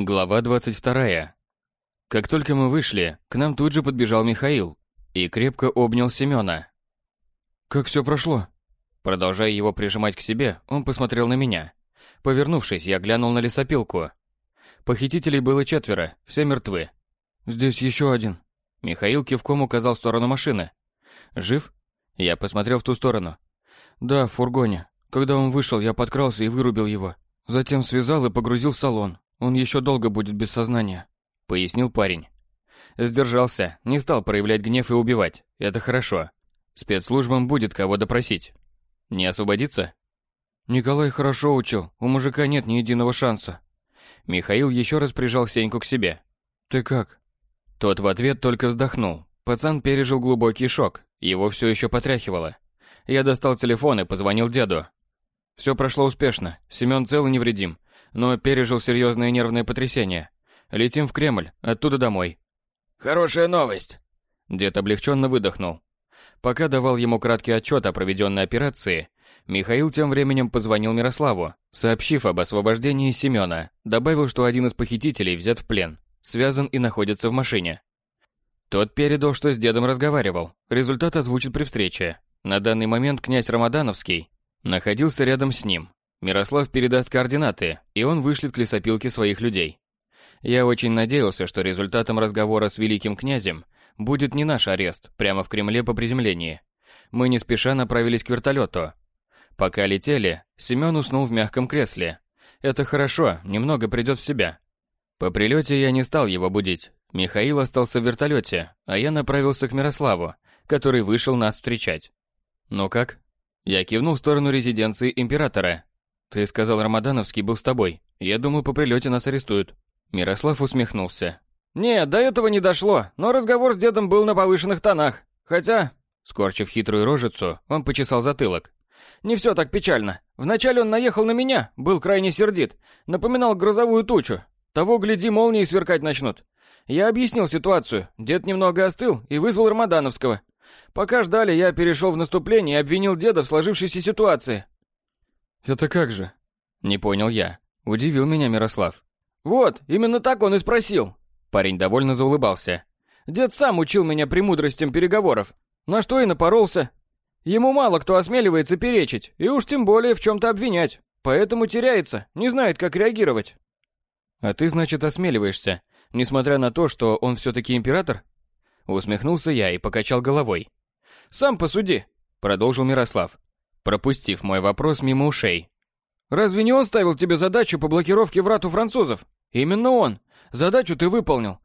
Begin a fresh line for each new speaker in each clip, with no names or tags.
Глава 22. Как только мы вышли, к нам тут же подбежал Михаил и крепко обнял Семёна.
«Как все прошло?»
Продолжая его прижимать к себе, он посмотрел на меня. Повернувшись, я глянул на лесопилку. Похитителей было четверо, все мертвы.
«Здесь еще один».
Михаил кивком указал в сторону машины. «Жив?» Я посмотрел в ту сторону.
«Да, в фургоне. Когда он вышел, я подкрался и вырубил его. Затем связал и погрузил в салон. Он еще долго будет без сознания», —
пояснил парень. Сдержался, не стал проявлять гнев и убивать. Это хорошо. Спецслужбам будет кого допросить. Не освободиться?
Николай хорошо учил, у мужика нет ни единого шанса.
Михаил еще раз прижал Сеньку к себе.
Ты как?
Тот в ответ только вздохнул. Пацан пережил глубокий шок, его все еще потряхивало. Я достал телефон и позвонил деду. Все прошло успешно, Семен цел и невредим но пережил серьезное нервное потрясение. Летим в Кремль, оттуда домой.
Хорошая новость.
Дед облегченно выдохнул. Пока давал ему краткий отчет о проведенной операции, Михаил тем временем позвонил Мирославу, сообщив об освобождении Семена, добавил, что один из похитителей взят в плен, связан и находится в машине. Тот передал, что с дедом разговаривал. Результат озвучит при встрече. На данный момент князь Рамадановский находился рядом с ним, Мирослав передаст координаты, и он вышлет к лесопилке своих людей. Я очень надеялся, что результатом разговора с великим князем будет не наш арест прямо в Кремле по приземлении. Мы не спеша направились к вертолету. Пока летели, Семен уснул в мягком кресле. Это хорошо, немного придет в себя. По прилете я не стал его будить. Михаил остался в вертолете, а я направился к Мирославу, который вышел нас встречать. «Ну как?» Я кивнул в сторону резиденции императора, «Ты сказал, Рамадановский был с тобой. Я думал, по прилете нас арестуют». Мирослав усмехнулся.
«Нет, до этого не дошло, но разговор с дедом был на повышенных тонах. Хотя...»
Скорчив хитрую рожицу, он почесал затылок.
«Не все так печально. Вначале он наехал на меня, был крайне сердит, напоминал грозовую тучу. Того, гляди, молнии сверкать начнут. Я объяснил ситуацию, дед немного остыл и вызвал Рамадановского. Пока ждали, я перешел в наступление и обвинил деда в сложившейся ситуации.
«Это как же?»
Не понял я. Удивил меня Мирослав.
«Вот, именно так он и спросил».
Парень довольно заулыбался.
«Дед сам учил меня премудростям переговоров, на что и напоролся. Ему мало кто осмеливается перечить, и уж тем более в чем-то обвинять. Поэтому теряется, не знает, как реагировать».
«А ты, значит, осмеливаешься, несмотря на то, что он все-таки император?» Усмехнулся я и покачал головой.
«Сам посуди», — продолжил Мирослав
пропустив мой вопрос мимо ушей.
«Разве не он ставил тебе задачу по блокировке врат у французов? Именно он. Задачу ты выполнил.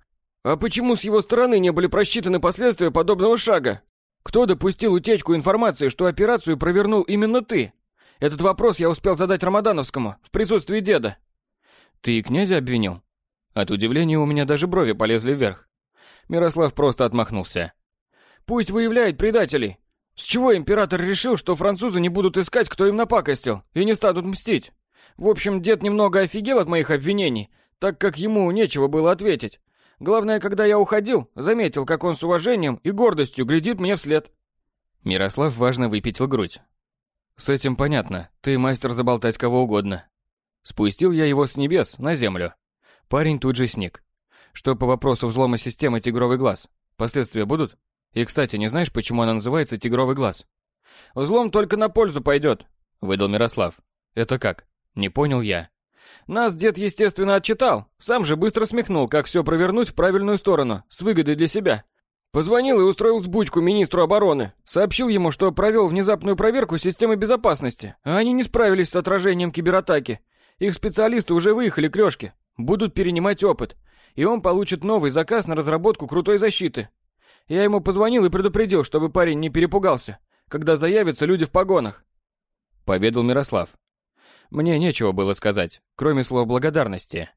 А почему с его стороны не были просчитаны последствия подобного шага? Кто допустил утечку информации, что операцию провернул именно ты? Этот вопрос я успел задать Рамадановскому в присутствии деда.
Ты князя обвинил? От удивления у меня даже брови полезли вверх. Мирослав просто отмахнулся.
Пусть выявляет предателей. С чего император решил, что французы не будут искать, кто им напакостил, и не станут мстить? В общем, дед немного офигел от моих обвинений, так как ему нечего было ответить. Главное, когда я уходил, заметил, как он с уважением и гордостью глядит мне вслед.
Мирослав важно выпятил грудь. С этим понятно, ты мастер заболтать кого угодно. Спустил я его с небес на землю. Парень тут же сник. Что по вопросу взлома системы «Тигровый глаз»? Последствия будут? И, кстати, не знаешь, почему она называется «Тигровый глаз»?»
«Взлом только на пользу пойдет», —
выдал Мирослав. «Это как?» Не понял я.
Нас дед, естественно, отчитал. Сам же быстро смехнул, как все провернуть в правильную сторону, с выгодой для себя. Позвонил и устроил сбучку министру обороны. Сообщил ему, что провел внезапную проверку системы безопасности, а они не справились с отражением кибератаки. Их специалисты уже выехали к Лёшке. Будут перенимать опыт. И он получит новый заказ на разработку крутой защиты. Я ему позвонил и предупредил, чтобы парень не перепугался, когда заявятся люди в погонах.
Поведал Мирослав. Мне нечего было сказать, кроме слов благодарности.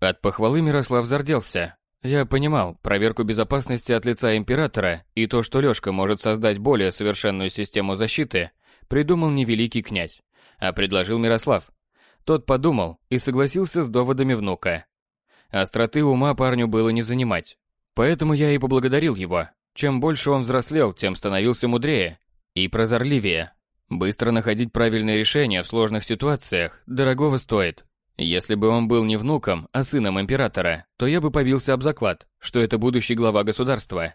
От похвалы Мирослав зарделся. Я понимал, проверку безопасности от лица императора и то, что Лёшка может создать более совершенную систему защиты, придумал не великий князь, а предложил Мирослав. Тот подумал и согласился с доводами внука. Остроты ума парню было не занимать, Поэтому я и поблагодарил его. Чем больше он взрослел, тем становился мудрее и прозорливее. Быстро находить правильные решения в сложных ситуациях дорогого стоит. Если бы он был не внуком, а сыном императора, то я бы побился об заклад, что это будущий глава государства.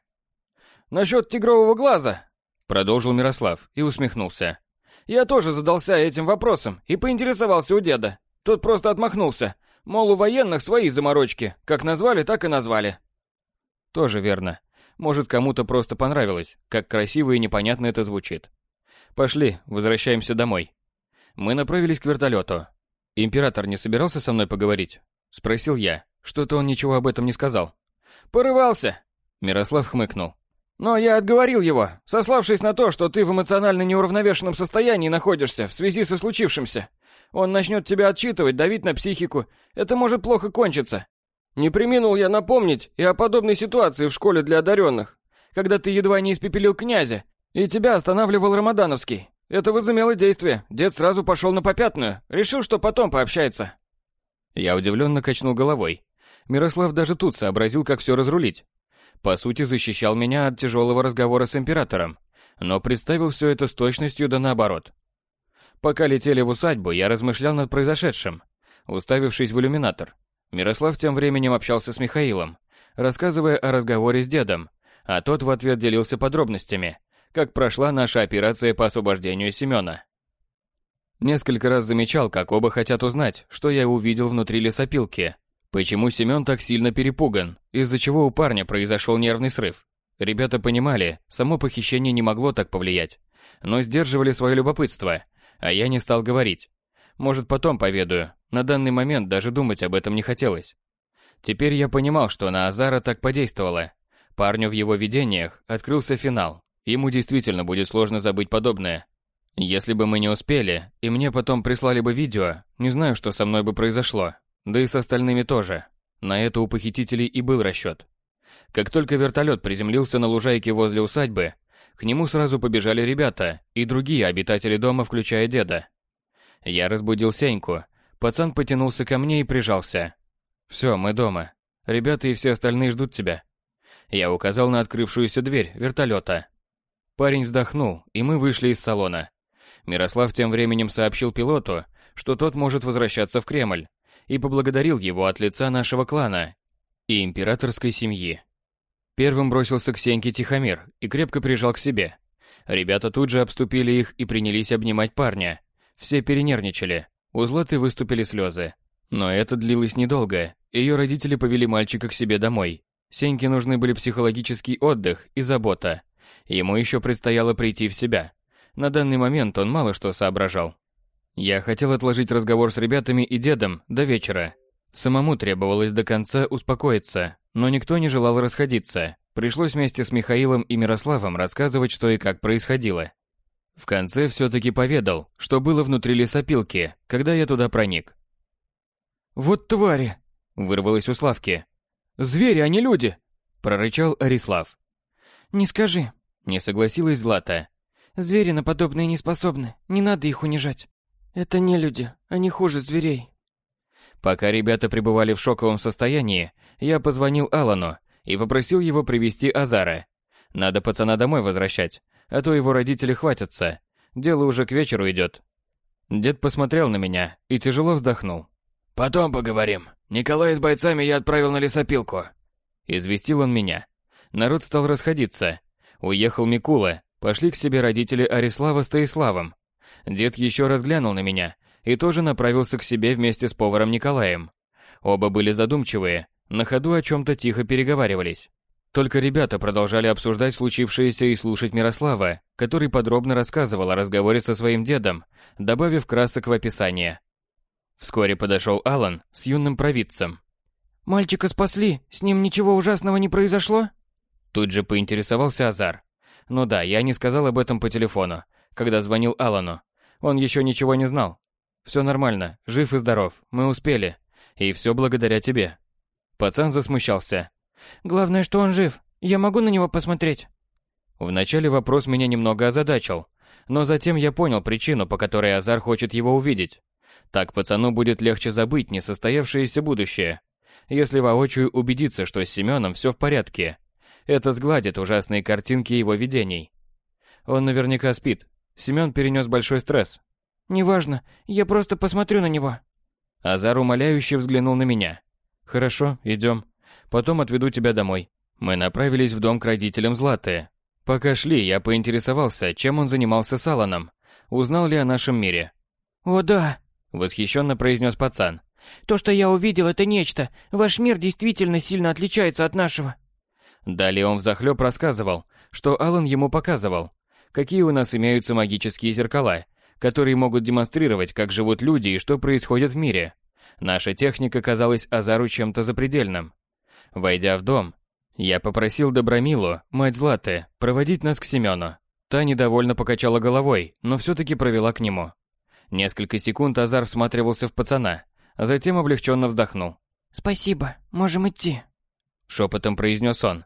«Насчет тигрового глаза», —
продолжил Мирослав и усмехнулся.
«Я тоже задался этим вопросом и поинтересовался у деда. Тот просто отмахнулся. Мол, у военных свои заморочки. Как назвали, так и назвали.
Тоже верно. Может, кому-то просто понравилось, как красиво и непонятно это звучит. Пошли, возвращаемся домой. Мы направились к вертолету. Император не собирался со мной поговорить? Спросил я. Что-то он ничего об этом не сказал.
Порывался.
Мирослав хмыкнул.
Но я отговорил его, сославшись на то, что ты в эмоционально неуравновешенном состоянии находишься в связи со случившимся. Он начнет тебя отчитывать, давить на психику. Это может плохо кончиться. Не приминул я напомнить и о подобной ситуации в школе для одаренных, когда ты едва не испепелил князя, и тебя останавливал Рамадановский. Это возымело действие. Дед сразу пошел на попятную, решил, что потом пообщается.
Я удивленно качнул головой. Мирослав даже тут сообразил, как все разрулить. По сути, защищал меня от тяжелого разговора с императором, но представил все это с точностью да наоборот. Пока летели в усадьбу, я размышлял над произошедшим, уставившись в иллюминатор. Мирослав тем временем общался с Михаилом, рассказывая о разговоре с дедом, а тот в ответ делился подробностями, как прошла наша операция по освобождению Семена. Несколько раз замечал, как оба хотят узнать, что я увидел внутри лесопилки, почему Семен так сильно перепуган, из-за чего у парня произошел нервный срыв. Ребята понимали, само похищение не могло так повлиять, но сдерживали свое любопытство а я не стал говорить. Может, потом поведаю. На данный момент даже думать об этом не хотелось. Теперь я понимал, что на Азара так подействовало. Парню в его видениях открылся финал. Ему действительно будет сложно забыть подобное. Если бы мы не успели, и мне потом прислали бы видео, не знаю, что со мной бы произошло. Да и с остальными тоже. На это у похитителей и был расчет. Как только вертолет приземлился на лужайке возле усадьбы, к нему сразу побежали ребята и другие обитатели дома, включая деда. Я разбудил Сеньку. Пацан потянулся ко мне и прижался. «Все, мы дома. Ребята и все остальные ждут тебя». Я указал на открывшуюся дверь вертолета. Парень вздохнул, и мы вышли из салона. Мирослав тем временем сообщил пилоту, что тот может возвращаться в Кремль, и поблагодарил его от лица нашего клана и императорской семьи. Первым бросился к Сеньке Тихомир и крепко прижал к себе. Ребята тут же обступили их и принялись обнимать парня. Все перенервничали. У Златы выступили слезы. Но это длилось недолго. Ее родители повели мальчика к себе домой. Сеньке нужны были психологический отдых и забота. Ему еще предстояло прийти в себя. На данный момент он мало что соображал. Я хотел отложить разговор с ребятами и дедом до вечера. Самому требовалось до конца успокоиться, но никто не желал расходиться. Пришлось вместе с Михаилом и Мирославом рассказывать, что и как происходило. В конце все-таки поведал, что было внутри лесопилки, когда я туда проник.
«Вот твари!» – вырвалось у Славки. «Звери, а не люди!» – прорычал Арислав.
«Не скажи», –
не согласилась Злата.
«Звери на подобное не способны, не надо их унижать. Это не люди, они хуже зверей».
Пока ребята пребывали в шоковом состоянии, я позвонил Алану и попросил его привести Азара. Надо пацана домой возвращать, а то его родители хватятся. Дело уже к вечеру идет. Дед посмотрел на меня и тяжело вздохнул.
«Потом поговорим. Николая с бойцами я отправил на лесопилку».
Известил он меня. Народ стал расходиться. Уехал Микула, пошли к себе родители Арислава с Таиславом. Дед еще раз глянул на меня и тоже направился к себе вместе с поваром Николаем. Оба были задумчивые, на ходу о чем-то тихо переговаривались. Только ребята продолжали обсуждать случившееся и слушать Мирослава, который подробно рассказывал о разговоре со своим дедом, добавив красок в описание. Вскоре подошел Алан с юным провидцем.
«Мальчика спасли, с ним ничего ужасного не произошло?»
Тут же поинтересовался Азар. Ну да, я не сказал об этом по телефону, когда звонил Алану. Он еще ничего не знал. Все нормально, жив и здоров, мы успели. И все благодаря тебе. Пацан засмущался.
Главное, что он жив. Я могу на него посмотреть?
Вначале вопрос меня немного озадачил, но затем я понял причину, по которой Азар хочет его увидеть. Так пацану будет легче забыть несостоявшееся будущее, если воочию убедиться, что с Семеном все в порядке. Это сгладит ужасные картинки его видений. Он наверняка спит. Семен перенес большой стресс.
«Неважно, я просто посмотрю на него».
Азар умоляюще взглянул на меня. «Хорошо, идем. Потом отведу тебя домой». Мы направились в дом к родителям Златы. Пока шли, я поинтересовался, чем он занимался с Аланом. Узнал ли о нашем мире.
«О да», —
восхищенно произнес пацан.
«То, что я увидел, это нечто. Ваш мир действительно сильно отличается от нашего».
Далее он взахлеб рассказывал, что Алан ему показывал, какие у нас имеются магические зеркала, которые могут демонстрировать, как живут люди и что происходит в мире. Наша техника казалась Азару чем-то запредельным. Войдя в дом, я попросил Добромилу, мать Златы, проводить нас к Семену. Та недовольно покачала головой, но все-таки провела к нему. Несколько секунд Азар всматривался в пацана, а затем облегченно вздохнул.
«Спасибо, можем идти», —
шепотом произнес он.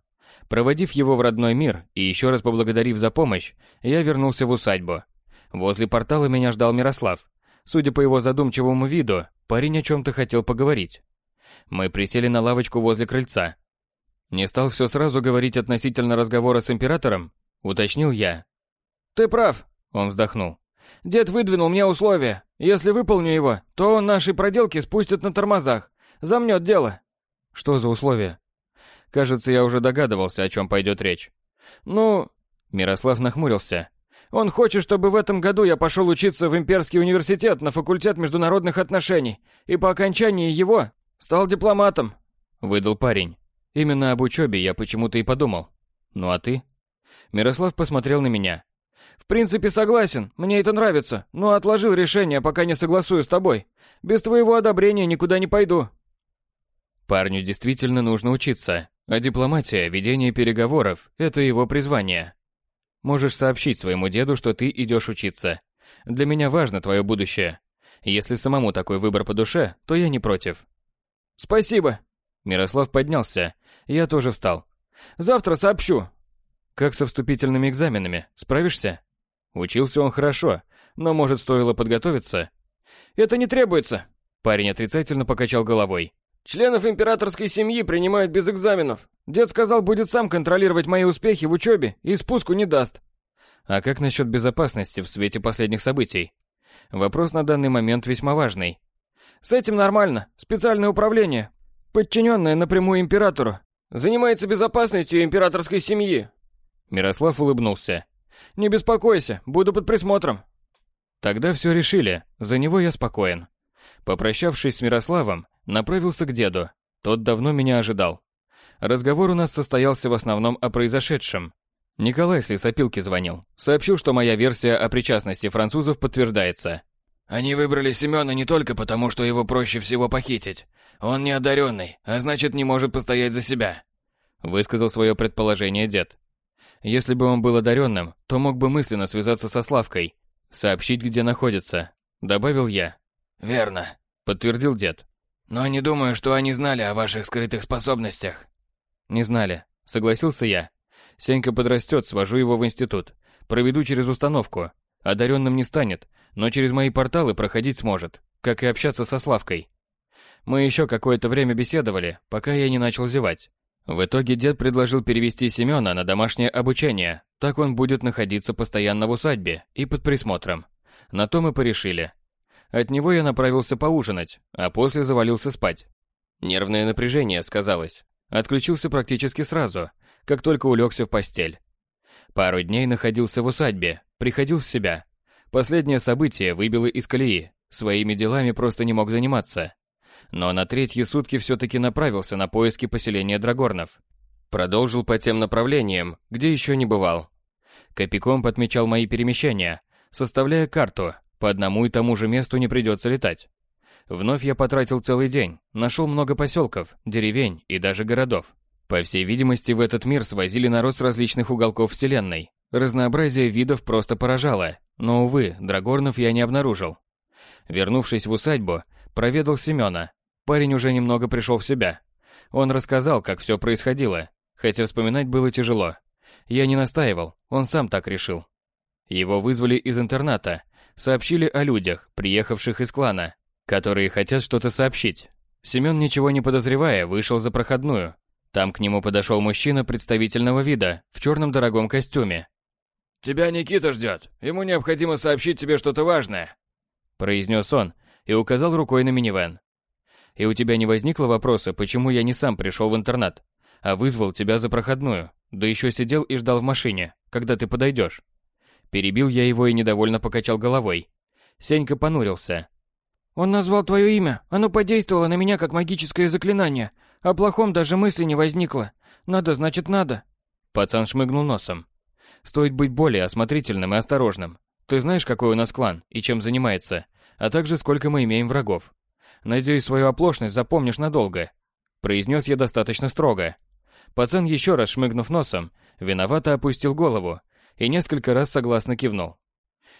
Проводив его в родной мир и еще раз поблагодарив за помощь, я вернулся в усадьбу. Возле портала меня ждал Мирослав. Судя по его задумчивому виду, парень о чем-то хотел поговорить. Мы присели на лавочку возле крыльца. Не стал все сразу говорить относительно разговора с императором, уточнил я.
«Ты прав», — он вздохнул. «Дед выдвинул мне условия. Если выполню его, то он наши проделки спустит на тормозах. Замнет дело».
«Что за условия?» Кажется, я уже догадывался, о чем пойдет речь.
«Ну...» Мирослав нахмурился. «Он хочет, чтобы в этом году я пошел учиться в Имперский университет на факультет международных отношений, и по окончании его стал дипломатом», —
выдал парень. Именно об учебе я почему-то и подумал. «Ну а ты?» Мирослав посмотрел на меня.
«В принципе, согласен, мне это нравится, но отложил решение, пока не согласую с тобой. Без твоего одобрения никуда не пойду».
Парню действительно нужно учиться, а дипломатия, ведение переговоров – это его призвание. Можешь сообщить своему деду, что ты идешь учиться. Для меня важно твое будущее. Если самому такой выбор по душе, то я не против.
Спасибо.
Мирослав поднялся. Я тоже встал.
Завтра сообщу.
Как со вступительными экзаменами? Справишься? Учился он хорошо, но, может, стоило подготовиться?
Это не требуется.
Парень отрицательно покачал головой.
Членов императорской семьи принимают без экзаменов. Дед сказал, будет сам контролировать мои успехи в учебе и спуску не даст.
А как насчет безопасности в свете последних событий? Вопрос на данный момент весьма важный.
С этим нормально. Специальное управление, подчиненное напрямую императору, занимается безопасностью императорской семьи.
Мирослав улыбнулся.
Не беспокойся, буду под присмотром.
Тогда все решили, за него я спокоен. Попрощавшись с Мирославом, Направился к деду. Тот давно меня ожидал. Разговор у нас состоялся в основном о произошедшем. Николай с лесопилки звонил. Сообщил, что моя версия о причастности французов подтверждается.
Они выбрали Семена не только потому, что его проще всего похитить. Он не одаренный, а значит не может постоять за себя.
Высказал свое предположение дед. Если бы он был одаренным, то мог бы мысленно связаться со Славкой, сообщить, где находится. Добавил я.
Верно,
подтвердил дед.
Но не думаю, что они знали о ваших скрытых способностях.
Не знали, согласился я. Сенька подрастет, свожу его в институт. Проведу через установку. Одаренным не станет, но через мои порталы проходить сможет, как и общаться со Славкой. Мы еще какое-то время беседовали, пока я не начал зевать. В итоге дед предложил перевести Семена на домашнее обучение, так он будет находиться постоянно в усадьбе и под присмотром. На то мы порешили. От него я направился поужинать, а после завалился спать. Нервное напряжение сказалось. Отключился практически сразу, как только улегся в постель. Пару дней находился в усадьбе, приходил в себя. Последнее событие выбило из колеи, своими делами просто не мог заниматься. Но на третьи сутки все-таки направился на поиски поселения Драгорнов. Продолжил по тем направлениям, где еще не бывал. Копиком подмечал мои перемещения, составляя карту, по одному и тому же месту не придется летать. Вновь я потратил целый день, нашел много поселков, деревень и даже городов. По всей видимости, в этот мир свозили народ с различных уголков Вселенной. Разнообразие видов просто поражало, но, увы, драгорнов я не обнаружил. Вернувшись в усадьбу, проведал Семена. Парень уже немного пришел в себя. Он рассказал, как все происходило, хотя вспоминать было тяжело. Я не настаивал, он сам так решил. Его вызвали из интерната, сообщили о людях, приехавших из клана, которые хотят что-то сообщить. Семен, ничего не подозревая, вышел за проходную. Там к нему подошел мужчина представительного вида, в черном дорогом костюме.
«Тебя Никита ждет. Ему необходимо сообщить тебе что-то важное»,
произнес он и указал рукой на минивэн. И у тебя не возникло вопроса, почему я не сам пришел в интернат, а вызвал тебя за проходную, да еще сидел и ждал в машине, когда ты подойдешь? Перебил я его и недовольно покачал головой. Сенька понурился.
Он назвал твое имя, оно подействовало на меня как магическое заклинание. О плохом даже мысли не возникло. Надо, значит, надо.
Пацан шмыгнул носом. Стоит быть более осмотрительным и осторожным. Ты знаешь, какой у нас клан и чем занимается, а также сколько мы имеем врагов. Надеюсь, свою оплошность запомнишь надолго. Произнес я достаточно строго. Пацан еще раз шмыгнув носом, виновато опустил голову и несколько раз согласно кивнул.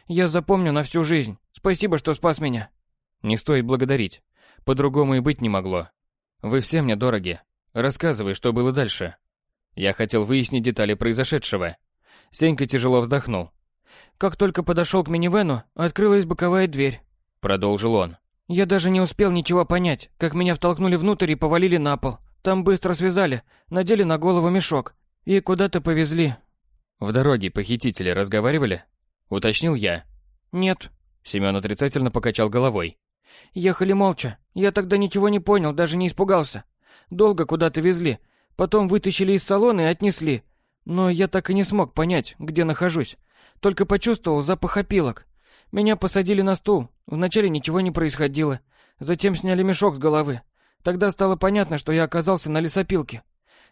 Я запомню на всю жизнь. Спасибо, что спас меня.
Не стоит благодарить. По-другому и быть не могло. Вы все мне дороги. Рассказывай, что было дальше. Я хотел выяснить детали произошедшего. Сенька тяжело вздохнул.
Как только подошел к минивену, открылась боковая дверь.
Продолжил он.
Я даже не успел ничего понять, как меня втолкнули внутрь и повалили на пол. Там быстро связали, надели на голову мешок и куда-то повезли.
В дороге похитители разговаривали? Уточнил я.
Нет.
Семен отрицательно покачал головой.
Ехали молча. Я тогда ничего не понял, даже не испугался. Долго куда-то везли. Потом вытащили из салона и отнесли. Но я так и не смог понять, где нахожусь. Только почувствовал запах опилок. Меня посадили на стул. Вначале ничего не происходило. Затем сняли мешок с головы. Тогда стало понятно, что я оказался на лесопилке.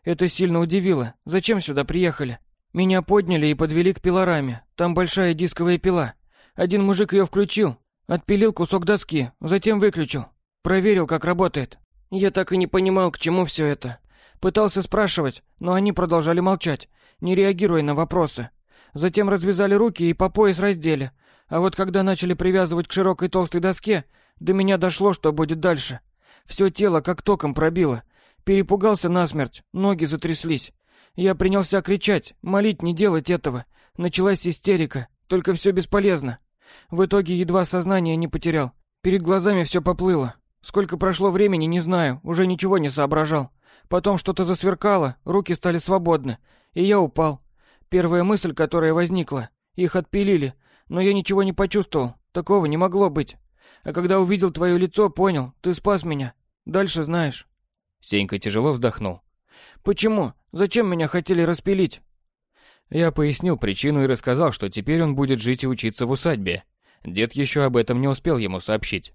Это сильно удивило. Зачем сюда приехали? Меня подняли и подвели к пилораме. Там большая дисковая пила. Один мужик ее включил, отпилил кусок доски, затем выключил. Проверил, как работает. Я так и не понимал, к чему все это. Пытался спрашивать, но они продолжали молчать, не реагируя на вопросы. Затем развязали руки и по пояс раздели. А вот когда начали привязывать к широкой толстой доске, до меня дошло, что будет дальше. Все тело как током пробило. Перепугался насмерть, ноги затряслись. Я принялся кричать, молить не делать этого. Началась истерика, только все бесполезно. В итоге едва сознание не потерял. Перед глазами все поплыло. Сколько прошло времени, не знаю, уже ничего не соображал. Потом что-то засверкало, руки стали свободны, и я упал. Первая мысль, которая возникла, их отпилили, но я ничего не почувствовал, такого не могло быть. А когда увидел твое лицо, понял, ты спас меня. Дальше знаешь.
Сенька тяжело вздохнул.
Почему? Зачем меня хотели распилить?
Я пояснил причину и рассказал, что теперь он будет жить и учиться в усадьбе. Дед еще об этом не успел ему сообщить.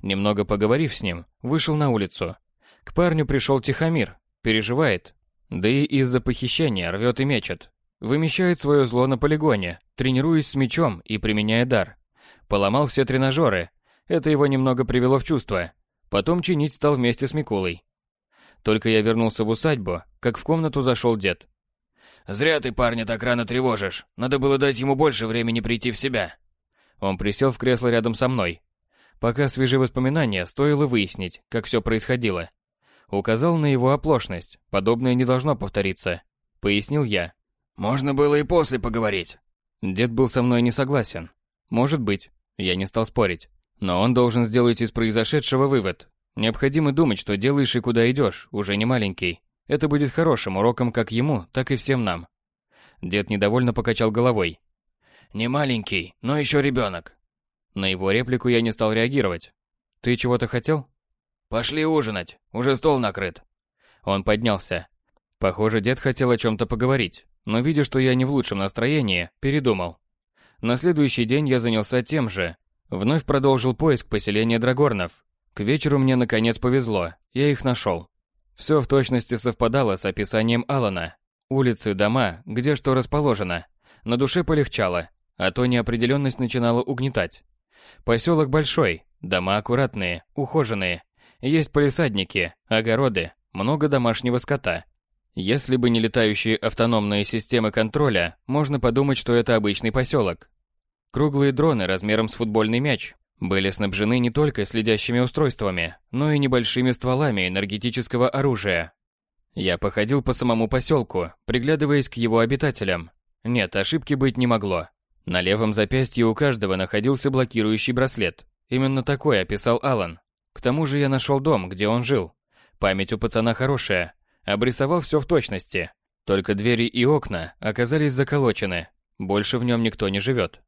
Немного поговорив с ним, вышел на улицу. К парню пришел Тихомир, переживает. Да и из-за похищения рвет и мечет. Вымещает свое зло на полигоне, тренируясь с мечом и применяя дар. Поломал все тренажеры. Это его немного привело в чувство. Потом чинить стал вместе с Микулой. Только я вернулся в усадьбу, как в комнату зашел дед.
«Зря ты парня так рано тревожишь. Надо было дать ему больше времени прийти в себя».
Он присел в кресло рядом со мной. Пока свежие воспоминания, стоило выяснить, как все происходило. Указал на его оплошность. Подобное не должно повториться. Пояснил я.
Можно было и после поговорить.
Дед был со мной не согласен. Может быть. Я не стал спорить. Но он должен сделать из произошедшего вывод. Необходимо думать, что делаешь и куда идешь, уже не маленький. Это будет хорошим уроком как ему, так и всем нам. Дед недовольно покачал головой.
Не маленький, но еще ребенок.
На его реплику я не стал реагировать. Ты чего-то хотел?
Пошли ужинать, уже стол накрыт.
Он поднялся. Похоже, дед хотел о чем-то поговорить, но видя, что я не в лучшем настроении, передумал. На следующий день я занялся тем же. Вновь продолжил поиск поселения Драгорнов. К вечеру мне наконец повезло, я их нашел. Все в точности совпадало с описанием Алана. Улицы, дома, где что расположено. На душе полегчало, а то неопределенность начинала угнетать. Поселок большой, дома аккуратные, ухоженные. Есть полисадники, огороды, много домашнего скота. Если бы не летающие автономные системы контроля, можно подумать, что это обычный поселок. Круглые дроны размером с футбольный мяч были снабжены не только следящими устройствами, но и небольшими стволами энергетического оружия. Я походил по самому поселку, приглядываясь к его обитателям. Нет, ошибки быть не могло. На левом запястье у каждого находился блокирующий браслет. Именно такой описал Алан. К тому же я нашел дом, где он жил. Память у пацана хорошая. Обрисовал все в точности. Только двери и окна оказались заколочены. Больше в нем никто не живет.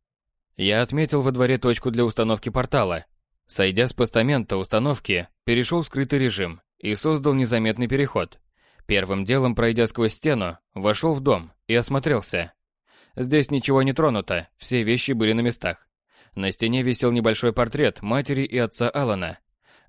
Я отметил во дворе точку для установки портала. Сойдя с постамента установки, перешел в скрытый режим и создал незаметный переход. Первым делом, пройдя сквозь стену, вошел в дом и осмотрелся. Здесь ничего не тронуто, все вещи были на местах. На стене висел небольшой портрет матери и отца Алана.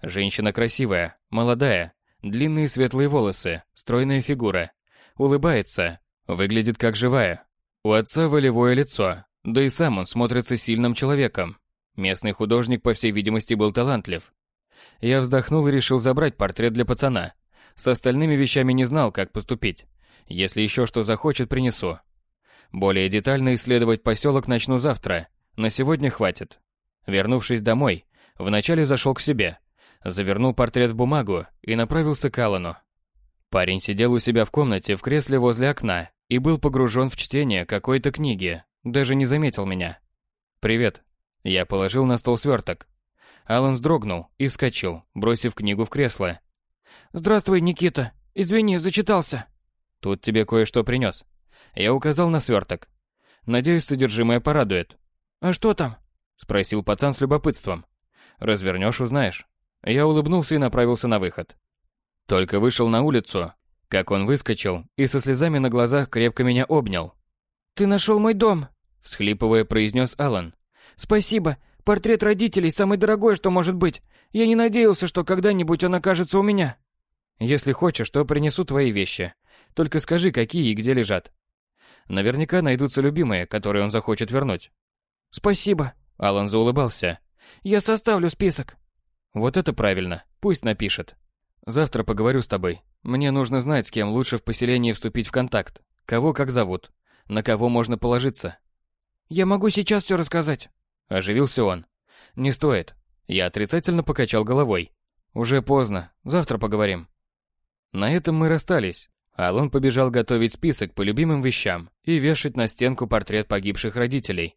Женщина красивая, молодая, длинные светлые волосы, стройная фигура. Улыбается, выглядит как живая. У отца волевое лицо, да и сам он смотрится сильным человеком. Местный художник, по всей видимости, был талантлив. Я вздохнул и решил забрать портрет для пацана. С остальными вещами не знал, как поступить. Если еще что захочет, принесу. Более детально исследовать поселок начну завтра. На сегодня хватит. Вернувшись домой, вначале зашел к себе, завернул портрет в бумагу и направился к Аллану. Парень сидел у себя в комнате в кресле возле окна и был погружен в чтение какой-то книги, даже не заметил меня. «Привет». Я положил на стол сверток. Алан вздрогнул и вскочил, бросив книгу в кресло.
«Здравствуй, Никита. Извини, зачитался».
«Тут тебе кое-что принес». Я указал на сверток. Надеюсь, содержимое порадует.
«А что там?»
Спросил пацан с любопытством. «Развернешь, узнаешь». Я улыбнулся и направился на выход. Только вышел на улицу, как он выскочил и со слезами на глазах крепко меня обнял.
«Ты нашел мой дом!»
Всхлипывая, произнес Алан.
«Спасибо! Портрет родителей самый дорогой, что может быть. Я не надеялся, что когда-нибудь он окажется у меня».
«Если хочешь, то принесу твои вещи. Только скажи, какие и где лежат. Наверняка найдутся любимые, которые он захочет вернуть.
Спасибо.
Алан заулыбался.
Я составлю список.
Вот это правильно. Пусть напишет. Завтра поговорю с тобой. Мне нужно знать, с кем лучше в поселении вступить в контакт. Кого как зовут. На кого можно положиться.
Я могу сейчас все рассказать.
Оживился он. Не стоит. Я отрицательно покачал головой. Уже поздно. Завтра поговорим. На этом мы расстались. Алон побежал готовить список по любимым вещам и вешать на стенку портрет погибших родителей.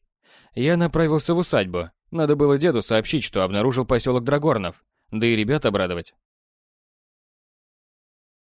Я направился в усадьбу. Надо было деду сообщить, что обнаружил поселок Драгорнов, да и ребят обрадовать.